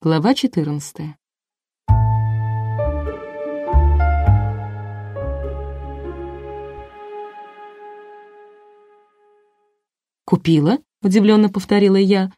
Глава 14. «Купила?» — удивленно повторила я.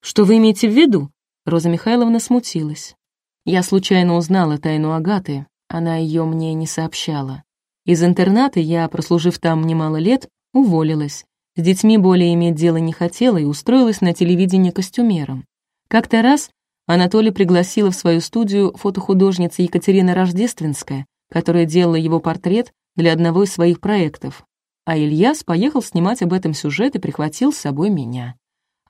«Что вы имеете в виду?» Роза Михайловна смутилась. Я случайно узнала тайну Агаты, она ее мне не сообщала. Из интерната я, прослужив там немало лет, уволилась. С детьми более иметь дело не хотела и устроилась на телевидении костюмером. Как-то раз Анатолий пригласила в свою студию фотохудожница Екатерина Рождественская, которая делала его портрет для одного из своих проектов. А Ильяс поехал снимать об этом сюжет и прихватил с собой меня.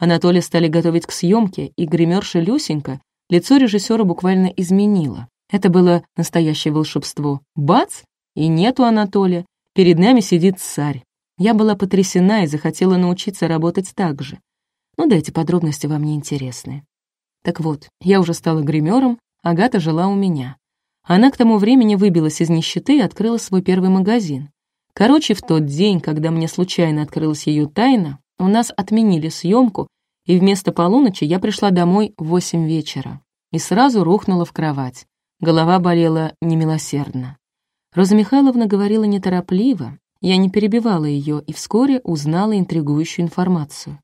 Анатолия стали готовить к съемке, и гримерша Люсенька лицо режиссера буквально изменила. Это было настоящее волшебство. Бац! И нету Анатолия. Перед нами сидит царь. Я была потрясена и захотела научиться работать так же. Ну да, эти подробности вам не интересны. Так вот, я уже стала гримером, Агата жила у меня. Она к тому времени выбилась из нищеты и открыла свой первый магазин. Короче, в тот день, когда мне случайно открылась ее тайна, у нас отменили съемку, и вместо полуночи я пришла домой в восемь вечера и сразу рухнула в кровать. Голова болела немилосердно. Роза Михайловна говорила неторопливо, я не перебивала ее и вскоре узнала интригующую информацию.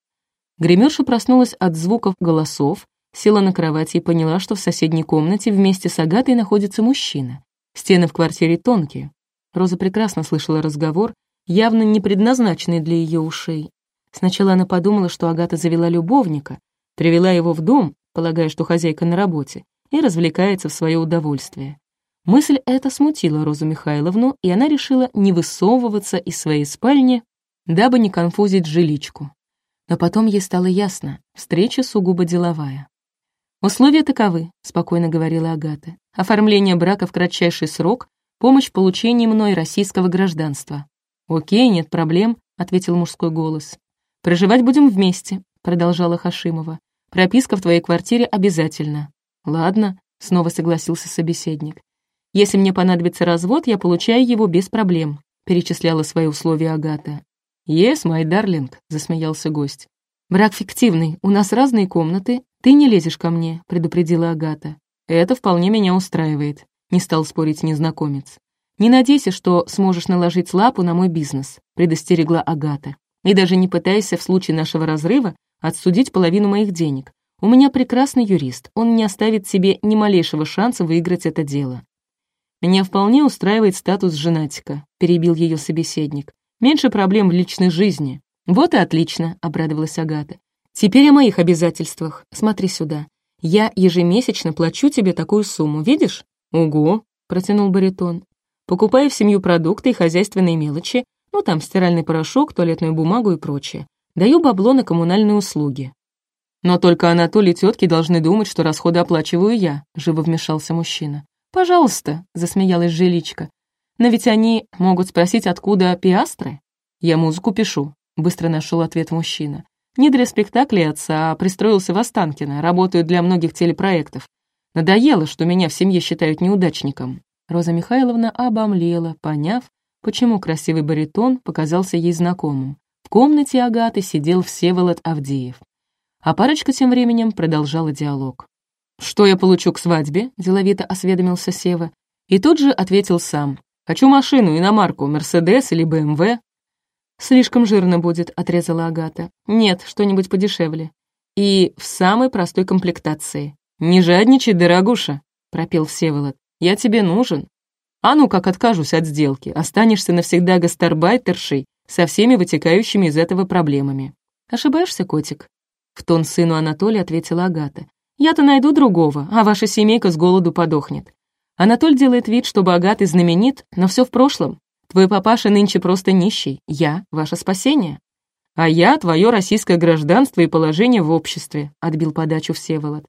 Гримерша проснулась от звуков голосов, Села на кровати и поняла, что в соседней комнате вместе с Агатой находится мужчина. Стены в квартире тонкие. Роза прекрасно слышала разговор, явно не предназначенный для ее ушей. Сначала она подумала, что Агата завела любовника, привела его в дом, полагая, что хозяйка на работе, и развлекается в свое удовольствие. Мысль эта смутила Розу Михайловну, и она решила не высовываться из своей спальни, дабы не конфузить жиличку. Но потом ей стало ясно, встреча сугубо деловая. «Условия таковы», — спокойно говорила Агата. «Оформление брака в кратчайший срок, помощь в получении мной российского гражданства». «Окей, нет проблем», — ответил мужской голос. «Проживать будем вместе», — продолжала Хашимова. «Прописка в твоей квартире обязательно». «Ладно», — снова согласился собеседник. «Если мне понадобится развод, я получаю его без проблем», — перечисляла свои условия Агата. «Yes, my darling», — засмеялся гость. «Брак фиктивный, у нас разные комнаты, «Ты не лезешь ко мне», — предупредила Агата. «Это вполне меня устраивает», — не стал спорить незнакомец. «Не надейся, что сможешь наложить лапу на мой бизнес», — предостерегла Агата. «И даже не пытайся в случае нашего разрыва отсудить половину моих денег. У меня прекрасный юрист, он не оставит себе ни малейшего шанса выиграть это дело». «Меня вполне устраивает статус женатика», — перебил ее собеседник. «Меньше проблем в личной жизни». «Вот и отлично», — обрадовалась Агата. Теперь о моих обязательствах. Смотри сюда. Я ежемесячно плачу тебе такую сумму, видишь? Ого, протянул баритон. Покупаю в семью продукты и хозяйственные мелочи, ну там стиральный порошок, туалетную бумагу и прочее. Даю бабло на коммунальные услуги. Но только Анатолий и тетки должны думать, что расходы оплачиваю я, живо вмешался мужчина. Пожалуйста, засмеялась жиличка. Но ведь они могут спросить, откуда пиастры. Я музыку пишу, быстро нашел ответ мужчина. Не для спектаклей отца, а пристроился в Останкино, работаю для многих телепроектов. Надоело, что меня в семье считают неудачником». Роза Михайловна обомлела, поняв, почему красивый баритон показался ей знакомым. В комнате Агаты сидел Всеволод Авдеев. А парочка тем временем продолжала диалог. «Что я получу к свадьбе?» — деловито осведомился Сева. И тут же ответил сам. «Хочу машину, иномарку, Мерседес или БМВ. «Слишком жирно будет», — отрезала Агата. «Нет, что-нибудь подешевле. И в самой простой комплектации». «Не жадничай, дорогуша», — пропел Всеволод. «Я тебе нужен. А ну как откажусь от сделки, останешься навсегда гастарбайтершей со всеми вытекающими из этого проблемами». «Ошибаешься, котик?» В тон сыну Анатолия ответила Агата. «Я-то найду другого, а ваша семейка с голоду подохнет». Анатоль делает вид, что богат и знаменит, но все в прошлом. Твой папаша нынче просто нищий. Я — ваше спасение. А я — твое российское гражданство и положение в обществе», — отбил подачу Всеволод.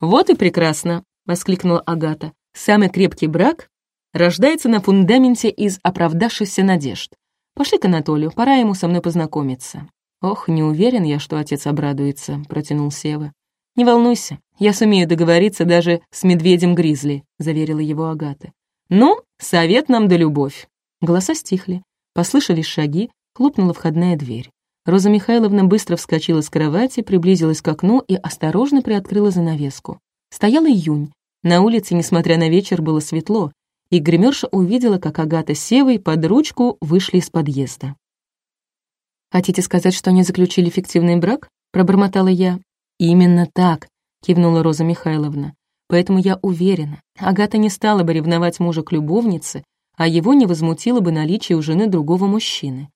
«Вот и прекрасно», — воскликнула Агата. «Самый крепкий брак рождается на фундаменте из оправдавшихся надежд. Пошли к Анатолию, пора ему со мной познакомиться». «Ох, не уверен я, что отец обрадуется», — протянул Сева. «Не волнуйся, я сумею договориться даже с медведем-гризли», — заверила его Агата. «Ну, совет нам да любовь. Голоса стихли, послышались шаги, хлопнула входная дверь. Роза Михайловна быстро вскочила с кровати, приблизилась к окну и осторожно приоткрыла занавеску. Стоял июнь. На улице, несмотря на вечер, было светло, и гримерша увидела, как Агата с Севой под ручку вышли из подъезда. «Хотите сказать, что они заключили фиктивный брак?» — пробормотала я. «Именно так», — кивнула Роза Михайловна. «Поэтому я уверена, Агата не стала бы ревновать мужа к любовнице, а его не возмутило бы наличие у жены другого мужчины.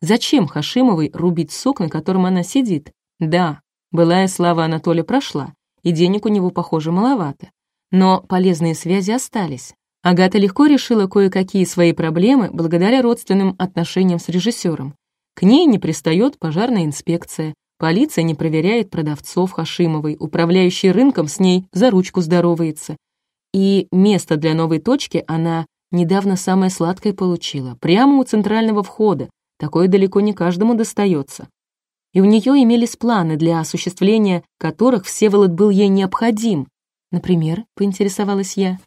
Зачем Хашимовой рубить сок, на котором она сидит? Да, былая слава Анатолия прошла, и денег у него, похоже, маловато. Но полезные связи остались. Агата легко решила кое-какие свои проблемы благодаря родственным отношениям с режиссером. К ней не пристает пожарная инспекция, полиция не проверяет продавцов Хашимовой, управляющий рынком с ней за ручку здоровается. И место для новой точки она недавно самое сладкое получила, прямо у центрального входа, такое далеко не каждому достается. И у нее имелись планы, для осуществления которых Всеволод был ей необходим. Например, поинтересовалась я.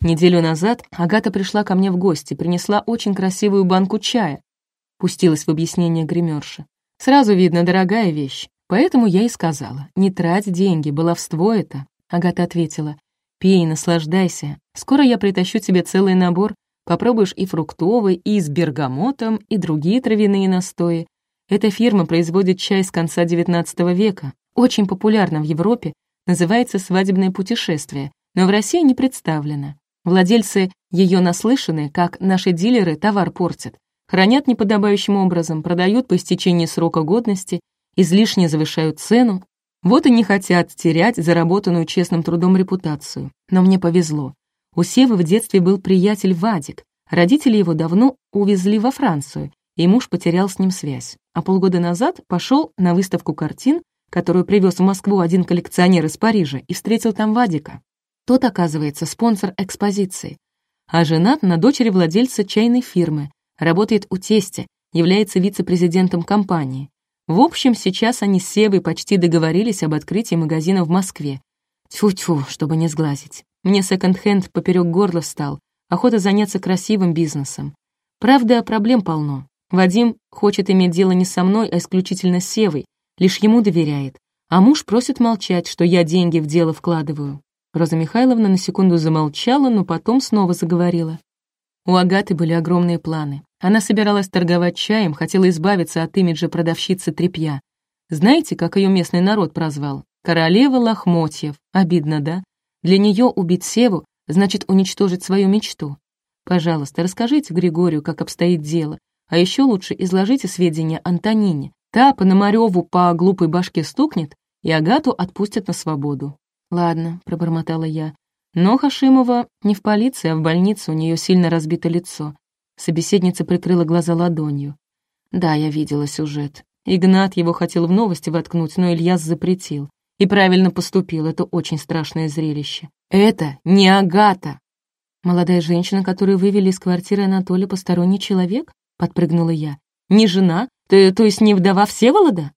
Неделю назад Агата пришла ко мне в гости, принесла очень красивую банку чая, пустилась в объяснение гримерша. Сразу видно, дорогая вещь. Поэтому я и сказала, не трать деньги, баловство это. Агата ответила, пей, наслаждайся. Скоро я притащу тебе целый набор. Попробуешь и фруктовый, и с бергамотом, и другие травяные настои. Эта фирма производит чай с конца XIX века. Очень популярна в Европе, называется «Свадебное путешествие», но в России не представлена. Владельцы ее наслышаны, как наши дилеры товар портят хранят неподобающим образом, продают по истечении срока годности, излишне завышают цену. Вот и не хотят терять заработанную честным трудом репутацию. Но мне повезло. У Севы в детстве был приятель Вадик. Родители его давно увезли во Францию, и муж потерял с ним связь. А полгода назад пошел на выставку картин, которую привез в Москву один коллекционер из Парижа, и встретил там Вадика. Тот, оказывается, спонсор экспозиции, а женат на дочери владельца чайной фирмы, работает у тестя, является вице-президентом компании. В общем, сейчас они с Севой почти договорились об открытии магазина в Москве. Тьфу-тьфу, чтобы не сглазить. Мне секонд-хенд поперек горла встал, охота заняться красивым бизнесом. Правда, проблем полно. Вадим хочет иметь дело не со мной, а исключительно с Севой, лишь ему доверяет. А муж просит молчать, что я деньги в дело вкладываю. Роза Михайловна на секунду замолчала, но потом снова заговорила. У Агаты были огромные планы. Она собиралась торговать чаем, хотела избавиться от имиджа продавщицы тряпья. Знаете, как ее местный народ прозвал? Королева лохмотьев. Обидно, да? Для нее убить Севу значит уничтожить свою мечту. Пожалуйста, расскажите Григорию, как обстоит дело, а еще лучше изложите сведения Антонине. Та Пономареву по глупой башке стукнет, и Агату отпустят на свободу. «Ладно», — пробормотала я, но Хашимова не в полиции, а в больнице, у нее сильно разбито лицо. Собеседница прикрыла глаза ладонью. Да, я видела сюжет. Игнат его хотел в новости воткнуть, но Ильяс запретил. И правильно поступил, это очень страшное зрелище. Это не Агата. Молодая женщина, которую вывели из квартиры Анатолия, посторонний человек? Подпрыгнула я. Не жена? То, то есть не вдова Всеволода?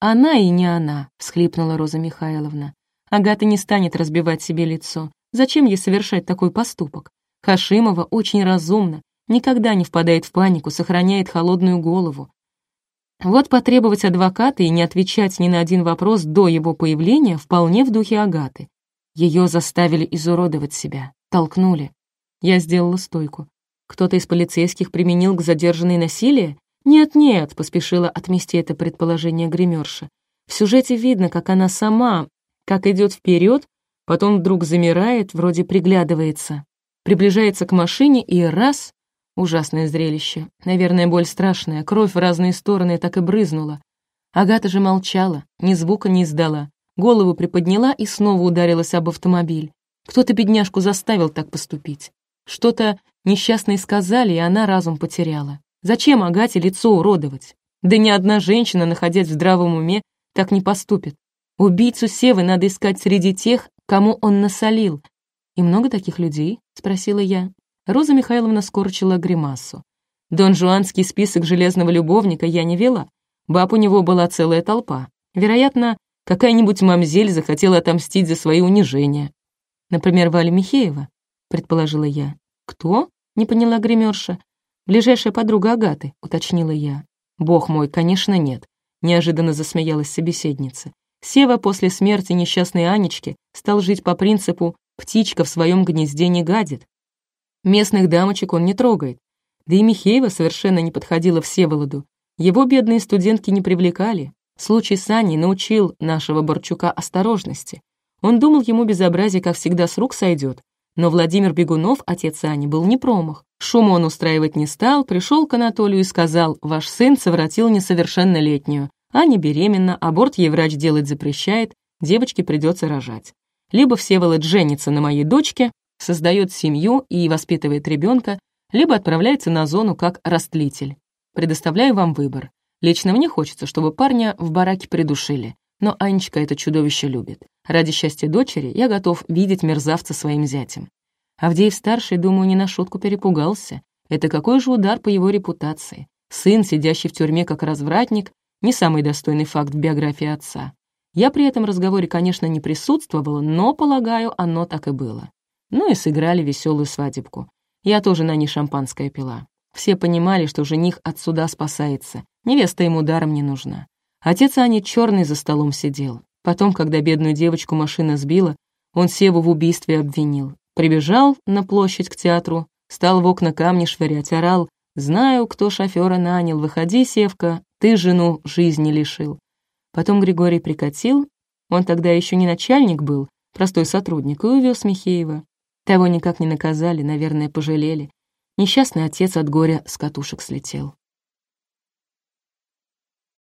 Она и не она, всхлипнула Роза Михайловна. Агата не станет разбивать себе лицо. Зачем ей совершать такой поступок? Хашимова очень разумна, никогда не впадает в панику, сохраняет холодную голову. Вот потребовать адвоката и не отвечать ни на один вопрос до его появления вполне в духе Агаты. Ее заставили изуродовать себя, толкнули. Я сделала стойку. Кто-то из полицейских применил к задержанной насилие? Нет-нет, поспешила отмести это предположение гримерша. В сюжете видно, как она сама, как идет вперед, Потом вдруг замирает, вроде приглядывается. Приближается к машине и раз... Ужасное зрелище. Наверное, боль страшная, кровь в разные стороны так и брызнула. Агата же молчала, ни звука не издала. Голову приподняла и снова ударилась об автомобиль. Кто-то бедняжку заставил так поступить. Что-то несчастные сказали, и она разум потеряла. Зачем Агате лицо уродовать? Да ни одна женщина, находясь в здравом уме, так не поступит. Убийцу Севы надо искать среди тех, кому он насолил. «И много таких людей?» — спросила я. Роза Михайловна скорчила гримасу. Дон Жуанский список железного любовника я не вела. Баб у него была целая толпа. Вероятно, какая-нибудь мамзель захотела отомстить за свои унижения. Например, Валя Михеева, предположила я. Кто? Не поняла гримерша. Ближайшая подруга Агаты, уточнила я. Бог мой, конечно, нет. Неожиданно засмеялась собеседница. Сева после смерти несчастной Анечки стал жить по принципу «птичка в своем гнезде не гадит». Местных дамочек он не трогает. Да и Михеева совершенно не подходила Всеволоду. Его бедные студентки не привлекали. Случай с Аней научил нашего Борчука осторожности. Он думал, ему безобразие, как всегда, с рук сойдет. Но Владимир Бегунов, отец Ани, был не промах. Шума он устраивать не стал, пришел к Анатолию и сказал, «Ваш сын совратил несовершеннолетнюю. Аня беременна, аборт ей врач делать запрещает, девочке придется рожать. Либо Всеволод женится на моей дочке, создает семью и воспитывает ребенка, либо отправляется на зону как растлитель. Предоставляю вам выбор. Лично мне хочется, чтобы парня в бараке придушили. Но Анечка это чудовище любит. Ради счастья дочери я готов видеть мерзавца своим зятем. Авдеев-старший, думаю, не на шутку перепугался. Это какой же удар по его репутации. Сын, сидящий в тюрьме как развратник, не самый достойный факт в биографии отца. Я при этом разговоре, конечно, не присутствовала, но, полагаю, оно так и было. Ну и сыграли веселую свадебку. Я тоже на ней шампанское пила. Все понимали, что жених от суда спасается, невеста ему даром не нужна. Отец Ани черный за столом сидел. Потом, когда бедную девочку машина сбила, он Севу в убийстве обвинил. Прибежал на площадь к театру, стал в окна камни швырять, орал. «Знаю, кто шофера нанял, выходи, Севка, ты жену жизни лишил». Потом Григорий прикатил, он тогда еще не начальник был, простой сотрудник, и увез Михеева. Того никак не наказали, наверное, пожалели. Несчастный отец от горя с катушек слетел.